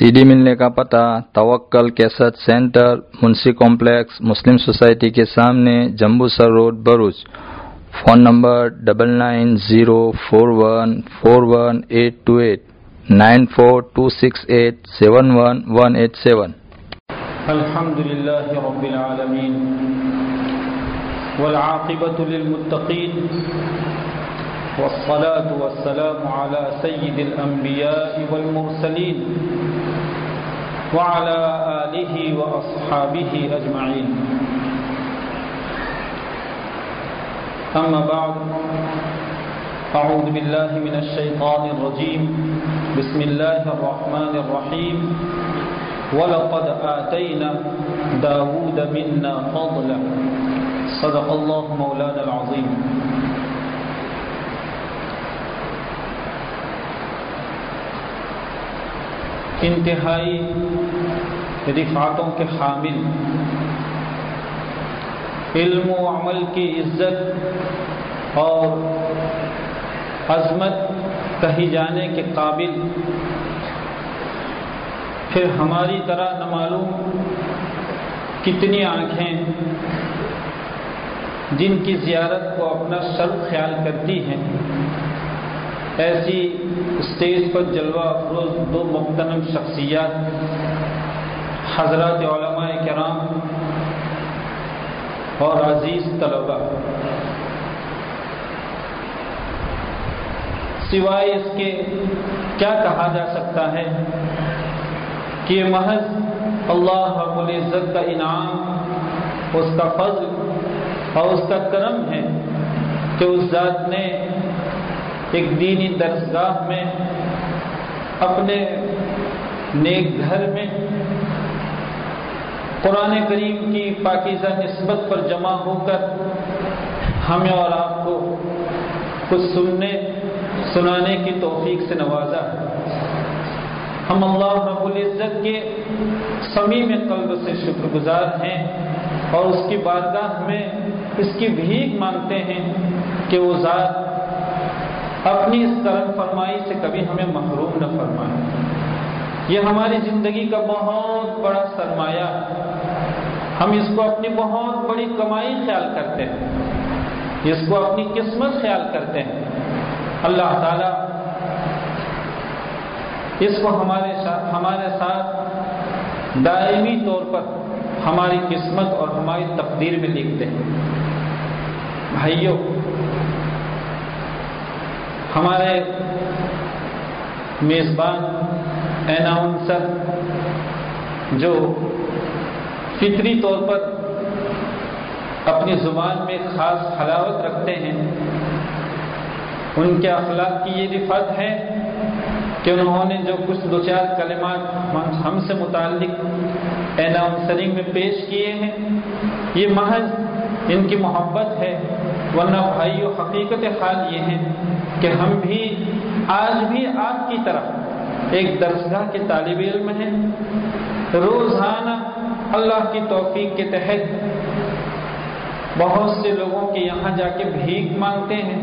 C D ملنے کا پتہ، Tawakkal cassette centre, Munshi complex, Muslim society کے سامنے Jambusar road, Broach. Phone number double nine zero four one four one eight two eight nine four two six eight seven one one eight seven الحمد لله رب العالمين والعاقبة للمتقين والصلاة والسلام على سيد الأنبياء والمرسلين وعلى آله وأصحابه أجمعين. أما بعد أعوذ بالله من الشيطان الرجيم. بسم الله الرحمن الرحيم. ولقد آتينا داود منا فضلا. صدق الله مولانا العظيم. انتہائی رفعتوں کے حامل۔ علم و عمل کی عزت اور عظمت کہی جانے کے قابل۔ پھر ہماری طرح نہ معلوم کتنی آنکھیں جن کی زیارت کو اپنا شرف خیال کرتی ہیں۔ ایسی اسٹیج پر جلوہ افروز دو مختنم شخصیات حضرات علماء کرام اور عزیز طلبا سوائے اس کے کیا کہا جا سکتا ہے کہ یہ محض اللہ رب العزت کا انعام، اس کا فضل اور اس کا کرم ہے کہ اس ذات نے ایک دینی درسگاہ میں اپنے نیک گھر میں قرآن کریم کی پاکیزہ نسبت پر جمع ہو کر ہمیں اور آپ کو کچھ سننے، سنانے کی توفیق سے نوازا۔ ہے ہم اللہ رب العزت کے سمیع قلب سے شکر گزار ہیں اور اس کی بارگاہ میں اس کی بھیک مانگتے ہیں کہ وہ ذات اپنی اس کرم فرمائی سے کبھی ہمیں محروم نہ فرمائے۔ یہ ہماری زندگی کا بہت بڑا سرمایہ ہم اس کو اپنی بہت بڑی کمائی خیال کرتے ہیں۔ اس کو اپنی قسمت خیال کرتے ہیں۔ اللہ تعالیٰ اس کو ہمارے ساتھ ہمارے ساتھ دائمی طور پر ہماری قسمت اور ہماری تقدیر میں لکھتے ہیں۔ بھائیوں ہمارے میزبان اناؤنسر جو فطری طور پر اپنی زبان میں خاص حلاوت رکھتے ہیں، ان کے اخلاق کی یہ رفت ہے کہ انہوں نے جو کچھ دو چار کلمات ہم سے متعلق اناؤنسرنگ میں پیش کیے ہیں، یہ محض ان کی محبت ہے، ورنہ بھائی و حقیقت حال یہ ہے کہ ہم بھی آج بھی آپ کی طرح ایک درسگاہ کے طالب علم ہیں۔ روزانہ اللہ کی توفیق کے تحت بہت سے لوگوں کے یہاں جا کے بھیک مانگتے ہیں۔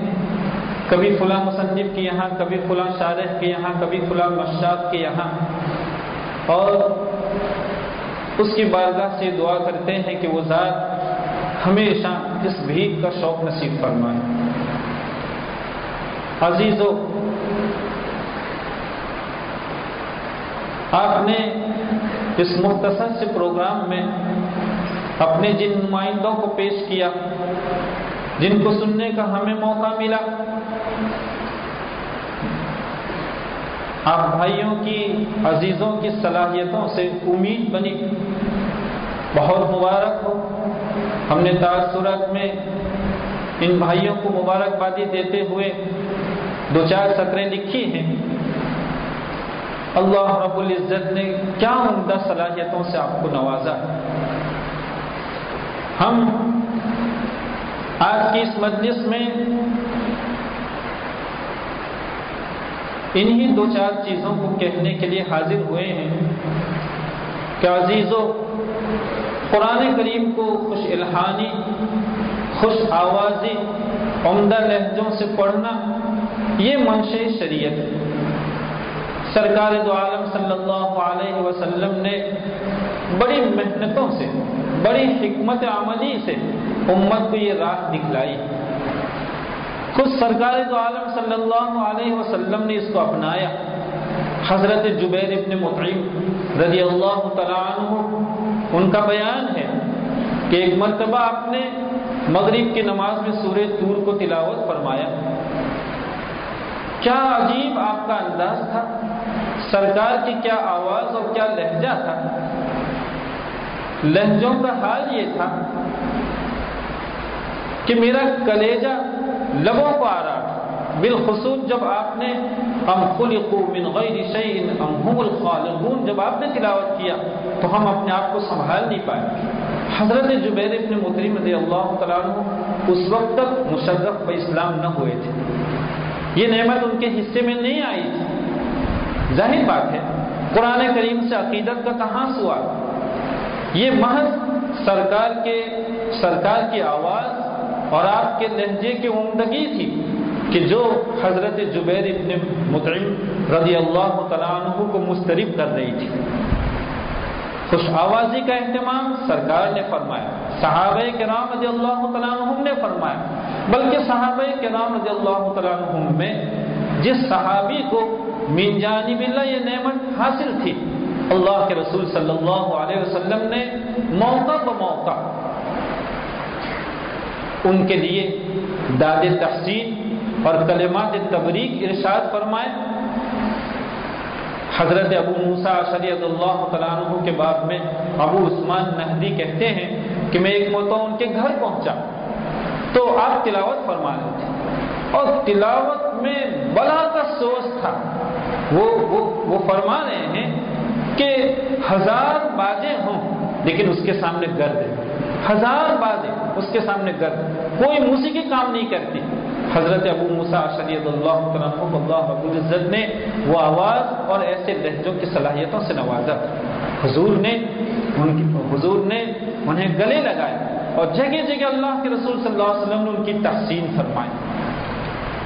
کبھی فلاں مصنف کے یہاں، کبھی فلاں شارح کے یہاں، کبھی فلاں مشاد کے یہاں۔ اور اس کی بارگاہ سے دعا کرتے ہیں کہ وہ ذات ہمیشہ اس بھیک کا شوق نصیب فرمائے۔ عزیزو، آپ نے اس مختصر سے پروگرام میں اپنے جن نمائندوں کو پیش کیا، جن کو سننے کا ہمیں موقع ملا، آپ بھائیوں کی، عزیزوں کی صلاحیتوں سے امید بنی۔ بہت مبارک ہو۔ ہم نے تاثرات میں ان بھائیوں کو مبارکبادی دیتے ہوئے دو چار سطریں لکھی ہیں۔ اللہ رب العزت نے کیا عمدہ صلاحیتوں سے آپ کو نوازا۔ ہم آج کی اس مجلس میں انہی دو چار چیزوں کو کہنے کے لیے حاضر ہوئے ہیں کہ عزیزو، قرآن کریم کو خوش الحانی خوش آوازی، عمدہ لہجوں سے پڑھنا یہ منش شریعت سرکار دو عالم صلی اللہ علیہ وسلم نے بڑی محنتوں سے، بڑی حکمت عملی سے امت کو یہ راہ دکھلائی خود سرکار دو عالم صلی اللہ علیہ وسلم نے اس کو اپنایا۔ حضرت جبیر ابن مطعم رضی اللہ تعالیٰ عنہ، ان کا بیان ہے کہ ایک مرتبہ آپ نے مغرب کی نماز میں سورہ تور کو تلاوت فرمایا۔ کیا عجیب آپ کا انداز تھا؟ سرکار کی کیا آواز اور کیا لہجہ تھا؟ لہجوں کا حال یہ تھا کہ میرا کلیجہ لبوں کو آ رہا تھا۔ بالخصوص جب آپ نے ہم من غیر شیء ام هم الخالقون جب آپ نے تلاوت کیا تو ہم اپنے آپ کو سنبھال نہیں پائے۔ حضرت جبیر ابن مطرم رضی اللہ تعالیٰ اس وقت تک مشرف و اسلام نہ ہوئے تھے۔ یہ نعمت ان کے حصے میں نہیں آئی تھی۔ ظاہر بات ہے، قرآن کریم سے عقیدت کا کہاں سوال یہ محض سرکار کے، سرکار کی آواز اور آپ کے لہجے کی عمدگی تھی کہ جو حضرت جبیر ابن مطعم رضی اللہ تعالیٰ عنہ کو مسترب کر رہی تھی۔ خوش آوازی کا اہتمام سرکار نے فرمایا، صحابہ کرام رضی اللہ تعالیٰ نے فرمایا۔ بلکہ صحابہ کرام رضی اللہ تعالیٰ میں جس صحابی کو من جانب اللہ یہ نعمت حاصل تھی، اللہ کے رسول صلی اللہ علیہ وسلم نے موقع ب موقع ان کے لیے داد تحسین اور کلمات تبریک ارشاد فرمائے۔ حضرت ابو موسا شریعت اللہ تعالیٰ عنہ کے بعد میں ابو عثمان نہدی کہتے ہیں کہ میں ایک مرتبہ ان کے گھر پہنچا۔ تو آپ تلاوت فرما رہے تھے۔ اور تلاوت میں بلا کا سوچ تھا۔ وہ وہ, وہ فرما رہے ہیں کہ ہزار بازیں ہوں لیکن اس کے سامنے گرد۔ ہے ہزار بازیں اس کے سامنے گرد۔ کوئی موسیقی کام نہیں کرتی۔ حضرت ابو مسا شریعت اللہ اللہ ابو العزت نے وہ آواز اور ایسے لہجوں کی صلاحیتوں سے نوازا۔ حضور نے ان کی حضور نے انہیں گلے لگائے اور جگہ جگہ اللہ کے رسول صلی اللہ علیہ وسلم نے ان کی تحسین فرمائی۔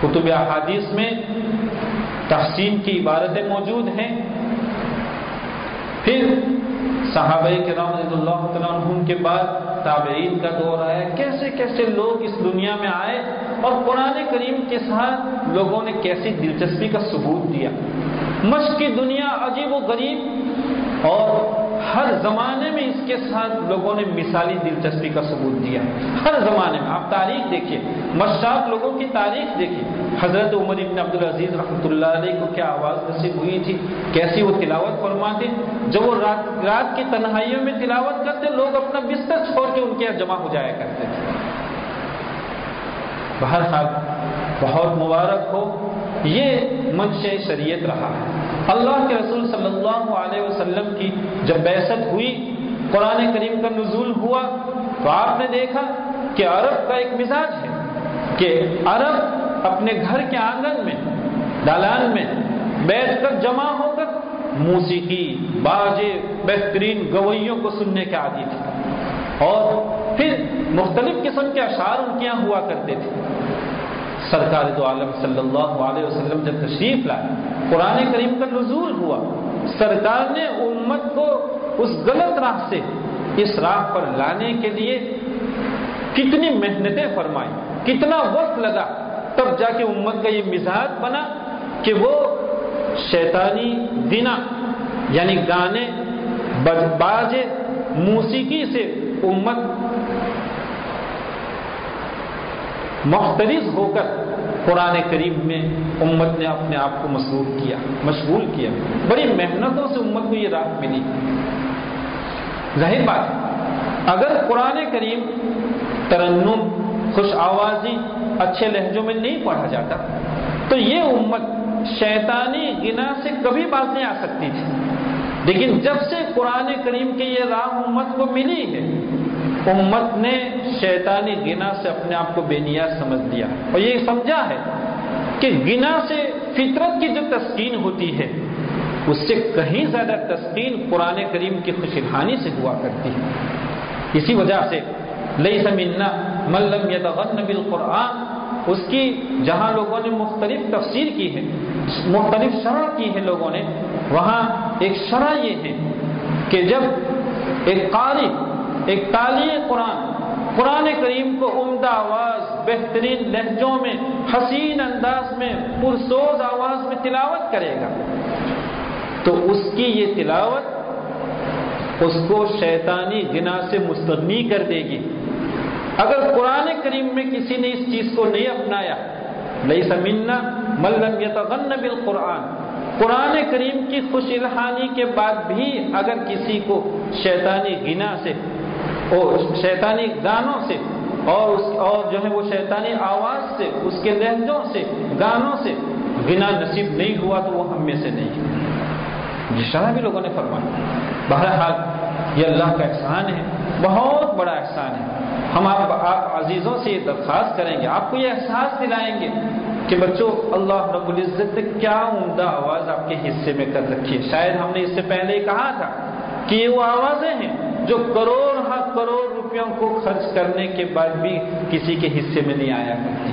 کتب احادیث میں تحسین کی عبارتیں موجود ہیں۔ پھر صحابہ کے رام اللہ عنہ کے بعد تابعین کا دور آیا۔ کیسے کیسے لوگ اس دنیا میں آئے اور قرآن کریم کے ساتھ لوگوں نے کیسی دلچسپی کا ثبوت دیا۔ مشق کی دنیا عجیب و غریب اور ہر زمانے میں اس کے ساتھ لوگوں نے مثالی دلچسپی کا ثبوت دیا۔ ہر زمانے میں آپ تاریخ دیکھیے مشاق لوگوں کی تاریخ دیکھیے۔ حضرت عمر ابن عبدالعزیز رحمۃ اللہ علیہ کو کیا آواز نصیب ہوئی تھی؟ کیسی وہ تلاوت فرماتے؟ جب وہ رات رات کی تنہائیوں میں تلاوت کرتے، لوگ اپنا بستر چھوڑ کے ان کے یہاں جمع ہو جایا کرتے تھے۔ بہرحال، بہت مبارک ہو، یہ منش شریعت رہا۔ اللہ کے رسول صلی اللہ علیہ وسلم کی جب بحثت ہوئی، قرآن کریم کا نزول ہوا، تو آپ نے دیکھا کہ عرب کا ایک مزاج ہے کہ عرب اپنے گھر کے آنگن میں، دالان میں بیٹھ کر جمع ہو کر موسیقی، باجے، بہترین گوئیوں کو سننے کے عادی تھے۔ اور پھر مختلف قسم کے اشعار ان کے یہاں ہوا کرتے تھے۔ سرکار دو عالم صلی اللہ علیہ وسلم جب تشریف لائے، قرآن کریم کا نزول ہوا۔ سرکار نے امت کو اس غلط راہ سے، اس راہ پر لانے کے لیے کتنی محنتیں فرمائی، کتنا وقت لگا تب جا کے امت کا یہ مزاج بنا کہ وہ شیطانی دنا یعنی گانے باجے، موسیقی سے امت مختلف ہو کر قرآن کریم میں امت نے اپنے آپ کو مصروف کیا، مشغول کیا۔ بڑی محنتوں سے امت کو یہ راہ ملی۔ ظاہر بات، اگر قرآن کریم ترنم، خوش آوازی اچھے لہجوں میں نہیں پڑھا جاتا۔ تو یہ امت شیطانی گنا سے کبھی بات نہیں آ سکتی تھی۔ لیکن جب سے قرآن کریم کی یہ راہ امت کو ملی ہے، امت نے شیطانی گنا سے اپنے آپ کو بے نیاز سمجھ لیا۔ اور یہ سمجھا ہے کہ گنا سے فطرت کی جو تسکین ہوتی ہے، اس سے کہیں زیادہ تسکین قرآن کریم کی خوشحانی سے ہوا کرتی ہے۔ اسی وجہ سے لئی سمنا ملم یا بالقرآن اس کی جہاں لوگوں نے مختلف تفسیر کی ہے، مختلف شرح کی ہے لوگوں نے، وہاں ایک شرح یہ ہے کہ جب ایک قاری، ایک تالی قرآن قرآن کریم کو عمدہ آواز، بہترین لہجوں میں، حسین انداز میں، پرسوز آواز میں تلاوت کرے گا، تو اس کی یہ تلاوت اس کو شیطانی گنا سے مستغنی کر دے گی۔ اگر قرآن کریم میں کسی نے اس چیز کو نہیں اپنایا لئی سمنا ملم یتغن بالقرآن۔ قرآن کریم کی خوش الحانی کے بعد بھی اگر کسی کو شیطانی گنا سے اور شیطانی گانوں سے اور اس اور جو ہے وہ شیطانی آواز سے، اس کے لہجوں سے، گانوں سے گنا نصیب نہیں ہوا تو وہ ہم میں سے نہیں جس طرح بھی لوگوں نے فرمایا۔ بہرحال یہ اللہ کا احسان ہے، بہت بڑا احسان ہے۔ ہم آپ آپ عزیزوں سے یہ درخواست کریں گے، آپ کو یہ احساس دلائیں گے کہ بچوں، اللہ رب العزت نے کیا عمدہ آواز آپ کے حصے میں کر رکھی ہے۔ شاید ہم نے اس سے پہلے کہا تھا کہ یہ وہ آوازیں ہیں جو کروڑ ہاں کروڑ روپیوں کو خرچ کرنے کے بعد بھی کسی کے حصے میں نہیں آیا کرتی۔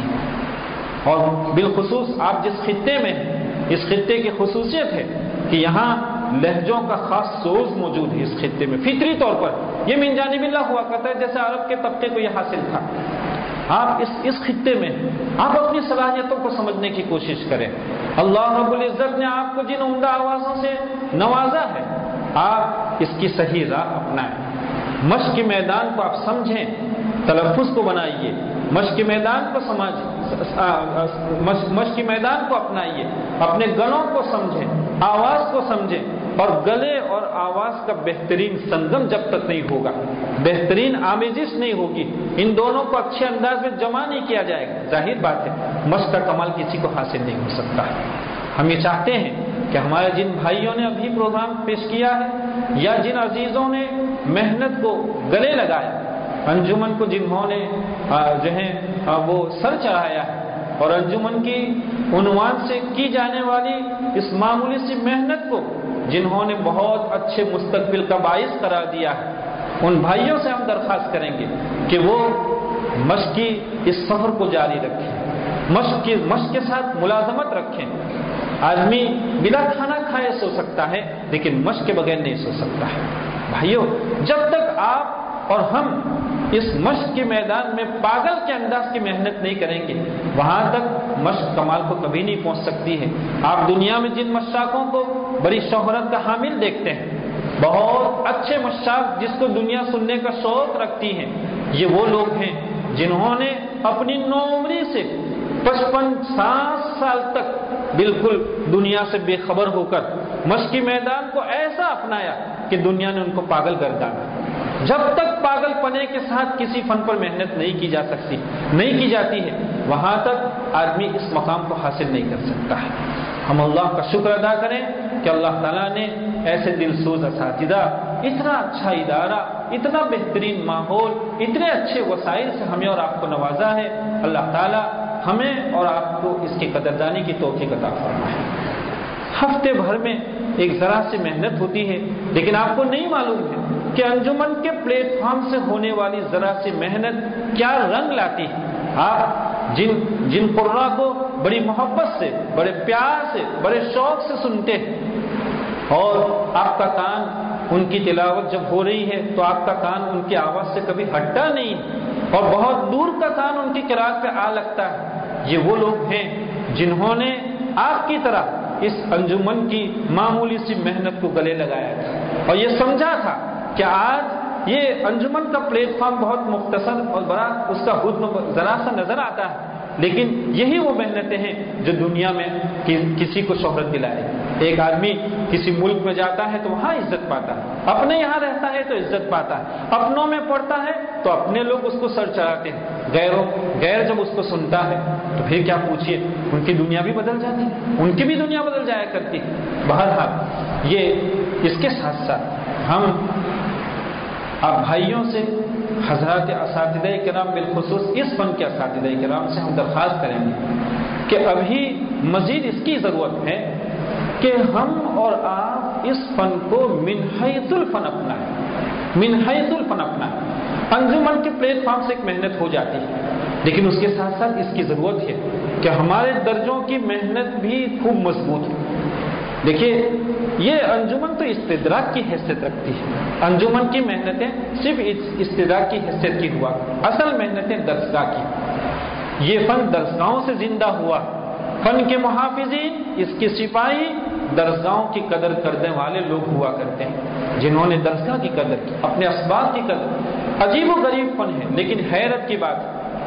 اور بالخصوص آپ جس خطے میں ہیں، اس خطے کی خصوصیت ہے کہ یہاں لہجوں کا خاص سوز موجود ہے اس خطے میں۔ فطری طور پر یہ من جانب اللہ ہوا کرتا ہے، جیسے عرب کے طبقے کو یہ حاصل تھا۔ آپ اس اس خطے میں، آپ اپنی صلاحیتوں کو سمجھنے کی کوشش کریں۔ اللہ رب العزت نے آپ کو جن عمدہ آوازوں سے نوازا ہے، آپ اس کی صحیح راہ اپنائیں۔ مشق کے میدان کو آپ سمجھیں، تلفظ کو بنائیے۔ مشق کے میدان کو سمجھ مشق کے میدان کو اپنائیے۔ اپنے گلوں کو سمجھیں، آواز کو سمجھیں۔ اور گلے اور آواز کا بہترین سنگم جب تک نہیں ہوگا، بہترین آمیزش نہیں ہوگی۔ ان دونوں کو اچھے انداز میں جمع نہیں کیا جائے گا۔ ظاہر بات ہے مشق کا کمال کسی کو حاصل نہیں ہو سکتا۔ ہے ہم یہ چاہتے ہیں کہ ہمارے جن بھائیوں نے ابھی پروگرام پیش کیا ہے یا جن عزیزوں نے محنت کو گلے لگایا انجمن کو جنہوں نے جو ہے وہ سر چڑھایا ہے اور انجمن کی عنوان سے کی جانے والی اس معمولی سی محنت کو جنہوں نے بہت اچھے مستقبل کا باعث قرار دیا ہے، ان بھائیوں سے ہم درخواست کریں گے کہ وہ مشق کی اس سفر کو جاری رکھیں، مشق کی، مشق کے ساتھ ملازمت رکھیں۔ آدمی بلا کھانا کھائے سو سکتا ہے، لیکن مشق کے بغیر نہیں سو سکتا ہے۔ بھائیوں جب تک آپ اور ہم اس مشق کے میدان میں پاگل کے انداز کی محنت نہیں کریں گے، وہاں تک مشق کمال کو کبھی نہیں پہنچ سکتی ہے۔ آپ دنیا میں جن مشاقوں کو بڑی شہرت کا حامل دیکھتے ہیں۔ بہت اچھے مشاق جس کو دنیا سننے کا شوق رکھتی ہیں۔ یہ وہ لوگ ہیں جنہوں نے اپنی نو عمری سے پچپن سات سال تک بالکل دنیا سے بے خبر ہو کر مشقی میدان کو ایسا اپنایا کہ دنیا نے ان کو پاگل کر ڈالا۔ جب تک پاگل پنے کے ساتھ کسی فن پر محنت نہیں کی جا سکتی، نہیں کی جاتی ہے، وہاں تک آدمی اس مقام کو حاصل نہیں کر سکتا۔ ہے ہم اللہ کا شکر ادا کریں کہ اللہ تعالیٰ نے ایسے دل سوز اساتذہ، اتنا اچھا ادارہ، اتنا بہترین ماحول، اتنے اچھے وسائل سے ہمیں اور آپ کو نوازا ہے۔ اللہ تعالیٰ ہمیں اور آپ کو اس کی قدردانی کی توفیق عطا فرما ہے ہفتے بھر میں ایک ذرا سی محنت ہوتی ہے، لیکن آپ کو نہیں معلوم ہے کہ انجمن کے پلیٹ فارم سے ہونے والی ذرا سی محنت کیا رنگ لاتی ہے۔ آپ جن جن قرا کو بڑی محبت سے، بڑے پیار سے، بڑے شوق سے سنتے ہیں۔ اور آپ کا کان ان کی تلاوت جب ہو رہی ہے تو آپ کا کان ان کی آواز سے کبھی ہٹتا نہیں اور بہت دور کا کان ان کی کراط پہ آ لگتا ہے۔ یہ وہ لوگ ہیں جنہوں نے آپ کی طرح اس انجمن کی معمولی سی محنت کو گلے لگایا تھا۔ اور یہ سمجھا تھا کہ آج یہ انجمن کا پلیٹ فارم بہت مختصر اور بڑا اس کا حدم ذرا سا نظر آتا ہے، لیکن یہی وہ محنتیں ہیں جو دنیا میں کسی کو شہرت دلائے۔ ایک آدمی کسی ملک میں جاتا ہے تو وہاں عزت پاتا ہے۔ اپنے یہاں رہتا ہے تو عزت پاتا ہے۔ اپنوں میں پڑھتا ہے تو اپنے لوگ اس کو سر چڑھاتے ہیں۔ غیروں غیر جب اس کو سنتا ہے تو پھر کیا پوچھیے ان کی دنیا بھی بدل جاتی ہے۔ ان کی بھی دنیا بدل جایا کرتی ہے۔ بہرحال یہ اس کے ساتھ ساتھ ہم اب بھائیوں سے حضرات اساتذہ کرام بالخصوص اس فن کے اساتذہ کرام سے ہم درخواست کریں گے کہ ابھی مزید اس کی ضرورت ہے کہ ہم اور آپ اس فن کو منحیط الفن اپنائیں۔ منحیط الفن اپنائیں۔ انجمن کے پلیٹ فارم سے ایک محنت ہو جاتی ہے۔ لیکن اس کے ساتھ ساتھ اس کی ضرورت ہے کہ ہمارے درجوں کی محنت بھی خوب مضبوط ہو۔ دیکھیے یہ انجمن تو استدراک کی حیثیت رکھتی ہے۔ انجمن کی محنتیں صرف استدراک کی حیثیت کی ہوا۔ اصل محنتیں درسگاہ کی۔ یہ فن درسگاہوں سے زندہ ہوا۔ فن کے محافظین اس کے سپاہی درسگاہوں کی قدر کرنے والے لوگ ہوا کرتے ہیں، جنہوں نے درسگاہ کی قدر کی، اپنے اسباب کی قدر۔ عجیب و غریب فن ہے، لیکن حیرت کی بات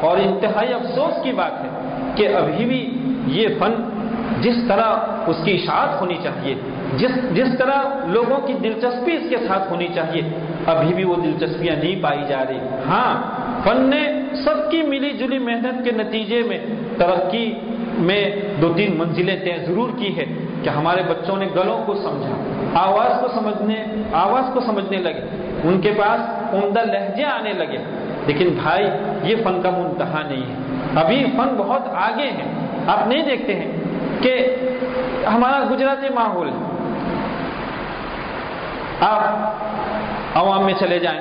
اور انتہائی افسوس کی بات ہے کہ ابھی بھی یہ فن جس طرح اس کی اشاعت ہونی چاہیے جس جس طرح لوگوں کی دلچسپی اس کے ساتھ ہونی چاہیے، ابھی بھی وہ دلچسپیاں نہیں پائی جا رہی۔ ہاں فن نے سب کی ملی جلی محنت کے نتیجے میں، ترقی میں دو تین منزلیں طے ضرور کی ہے کہ ہمارے بچوں نے گلوں کو سمجھا، آواز کو سمجھنے، آواز کو سمجھنے لگے۔ ان کے پاس عمدہ لہجے آنے لگے۔ لیکن بھائی، یہ فن کا منتہا نہیں ہے۔ ابھی فن بہت آگے ہے آپ نہیں دیکھتے ہیں کہ ہمارا گجراتی ماحول ہے آپ عوام میں چلے جائیں۔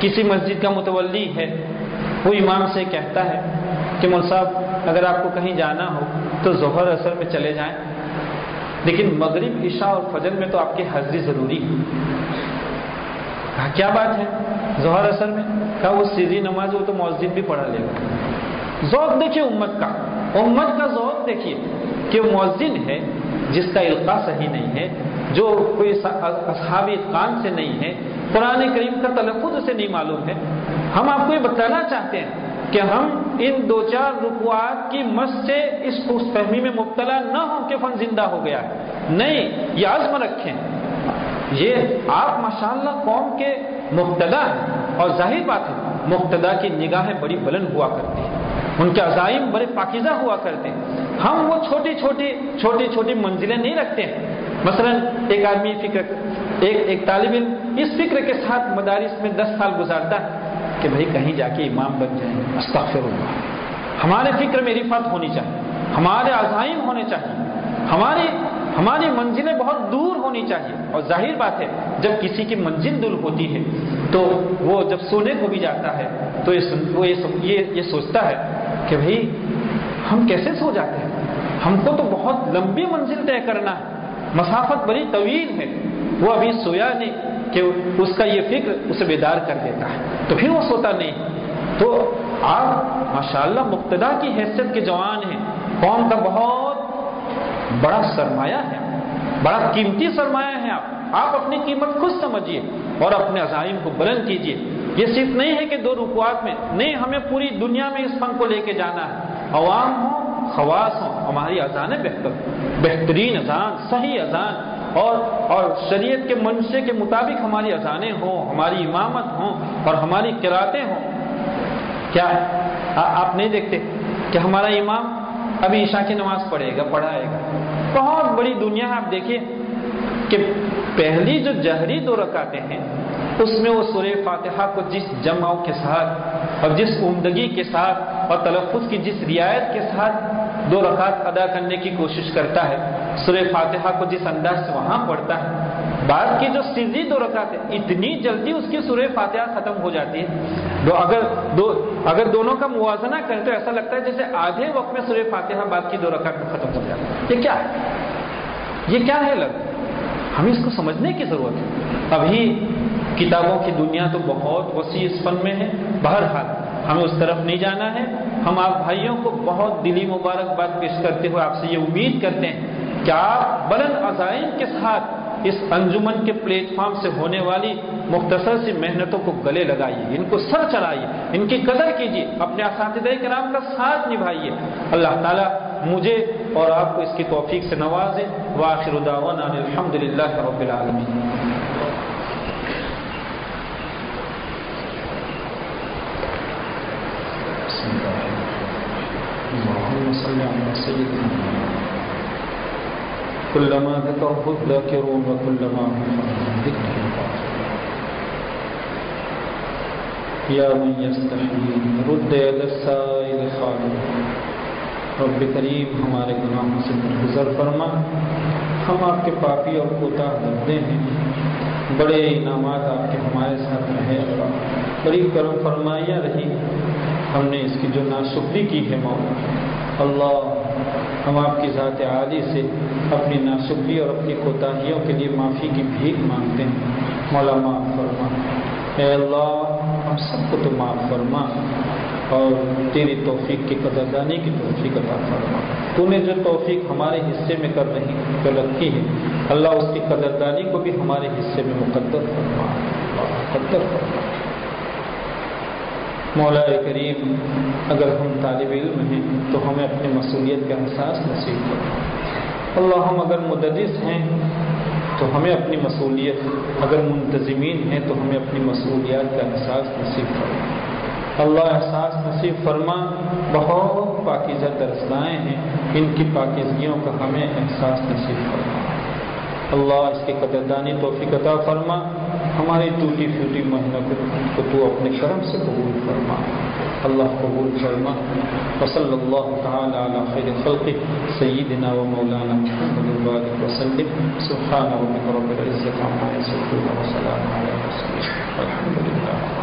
کسی مسجد کا متولی ہے، وہ امام سے کہتا ہے کہ مول صاحب، اگر آپ کو کہیں جانا ہو تو ظہر اثر میں چلے جائیں۔ لیکن مغرب، عشاء اور فجر میں تو آپ کی حاضری ضروری ہے کیا بات ہے؟ ظہر اثر میں؟ کہا، وہ سیدھی نماز وہ تو مسجد بھی پڑھا لے گا۔ ذوق دیکھیے امت کا۔ امت کا ذوق دیکھیے کہ وہ مؤذن ہے جس کا القاع صحیح نہیں ہے۔ جو کوئی اصحاب اتقان سے نہیں ہے، قرآن کریم کا تلفظ اسے نہیں معلوم ہے۔ ہم آپ کو یہ بتانا چاہتے ہیں کہ ہم ان دو چار رکوات کی مس سے اس فہمی میں مبتلا نہ ہوں کہ فن زندہ ہو گیا ہے۔ نہیں، یہ عزم رکھیں۔ یہ آپ ماشاءاللہ قوم کے مبتدا ہیں۔ اور ظاہر بات ہے مبتدا کی نگاہیں بڑی بلند ہوا کرتی ہیں۔ ان کے عزائم بڑے پاکیزہ ہوا کرتے ہیں۔ ہم وہ چھوٹی چھوٹی چھوٹی چھوٹی منزلیں نہیں رکھتے ہیں۔ مثلا ایک آدمی فکر، ایک ایک طالب علم اس فکر کے ساتھ مدارس میں دس سال گزارتا ہے کہ بھائی کہیں جا کے امام بن جائیں۔ استغفر اللہ ہمارے فکر میں رفت ہونی چاہیے، ہمارے عزائم ہونے چاہیے ہماری ہماری منزلیں بہت دور ہونی چاہیے۔ اور ظاہر بات ہے، جب کسی کی منزل دور ہوتی ہے تو وہ جب سونے کو بھی جاتا ہے تو وہ یہ سوچتا ہے کہ بھائی ہم کیسے سو جاتے ہیں؟ ہم کو تو بہت لمبی منزل طے کرنا ہے۔ مسافت بڑی طویل ہے۔ وہ ابھی سویا نہیں کہ اس کا یہ فکر اسے بیدار کر دیتا ہے۔ تو پھر وہ سوتا نہیں۔ تو آپ ماشاءاللہ مقتدا کی حیثیت کے جوان ہیں۔ قوم کا بہت بڑا سرمایہ ہے۔ بڑا قیمتی سرمایہ ہے آپ۔ آپ اپنی قیمت خود سمجھیے اور اپنے عزائم کو بلند کیجیے۔ یہ صرف نہیں ہے کہ دو رکوات میں، نہیں، ہمیں پوری دنیا میں اس فن کو لے کے جانا ہے۔ عوام ہوں، خواص ہوں۔ ہماری اذانیں بہتر۔ بہترین اذان، صحیح اذان۔ اور اور شریعت کے منشے کے مطابق ہماری اذانیں ہوں، ہماری امامت ہوں، اور ہماری کراطیں ہوں۔ کیا آپ نہیں دیکھتے کہ ہمارا امام ابھی عشاء کی نماز پڑھے گا، پڑھائے گا۔ بہت بڑی دنیا ہے، آپ دیکھیے کہ پہلی جو جہری دو رکاتے ہیں، اس میں وہ سورہ فاتحہ کو جس جمع کے ساتھ اور جس عمدگی کے ساتھ اور تلفظ کی جس رعایت کے ساتھ دو رکعت ادا کرنے کی کوشش کرتا ہے۔ سورہ فاتحہ کو جس انداز سے وہاں پڑھتا ہے، بعد کی جو سیدھی دو رکعت ہے، اتنی جلدی اس کی سورہ فاتحہ ختم ہو جاتی ہے۔ دو، اگر دو، اگر دونوں کا موازنہ کریں تو ایسا لگتا ہے جیسے آدھے وقت میں سورہ فاتحہ بعد کی دو رکعت میں ختم ہو جاتا ہے۔ یہ کیا ہے؟ یہ کیا ہے لگ ہمیں اس کو سمجھنے کی ضرورت ہے۔ ابھی کتابوں کی دنیا تو بہت وسیع اس فن میں ہے۔ بہرحال ہمیں اس طرف نہیں جانا ہے۔ ہم آپ بھائیوں کو بہت دلی مبارکباد پیش کرتے ہوئے آپ سے یہ امید کرتے ہیں کہ آپ بلند عزائم کے ساتھ اس انجمن کے پلیٹ فارم سے ہونے والی مختصر سی محنتوں کو گلے لگائیے، ان کو سر چلائیے، ان کی قدر کیجیے، اپنے اساتذہ کرام کا ساتھ نبھائیے۔ اللہ تعالیٰ مجھے اور آپ کو اس کی توفیق سے نوازے۔ واخر دعوانا الحمد للہ رب العالمین۔ صل على سيدنا كلما ذكره الذاكرون وكلما ذكره يا من يستحيي رد يد السائل خالد. رب کریم ہمارے گناہوں سے گزر فرما. ہم آپ کے پاپی اور کوتا بندے ہیں. بڑے انعامات آپ کے ہمارے ساتھ رہے. بڑی کرم فرمائیاں رہی. ہم نے اس کی جو ناشکری کی ہے مولا اللہ ہم آپ کی ذات عالی سے اپنی ناشکری اور اپنی کوتاہیوں کے لیے معافی کی بھیک مانگتے ہیں۔ مولا معاف فرما۔ اے اللہ، ہم سب کو تو معاف فرما اور تیری توفیق کی قدردانی کی توفیق عطا فرما۔ تو نے جو توفیق ہمارے حصے میں کر رہی کر رکھی ہے، اللہ اس کی قدردانی کو بھی ہمارے حصے میں مقدر فرما۔ مقدر فرما۔ مولا کریم، اگر ہم طالب علم ہیں تو ہمیں اپنی مصولیت کا احساس نصیب کرو۔ اللہ ہم اگر مدرس ہیں تو ہمیں اپنی مصولیت اگر منتظمین ہیں تو ہمیں اپنی مصولیات کا احساس نصیب کرو۔ اللہ احساس نصیب فرما، بہت پاکیزہ درسگاہیں ہیں، ان کی پاکیزگیوں کا ہمیں احساس نصیب فرما۔ اللہ اس کی قدردانی، توفیق عطا فرما۔ ہماری ٹوٹی پھوٹی محنت کو تو اپنے کرم سے قبول فرما۔ اللہ قبول فرما۔ وصل اللہ تعالی علی خیر خلق سیدنا و مولانا محمد الباد وسلم۔ سبحان ربک رب العزت عما یصفون وسلام علی المرسلین الحمد لله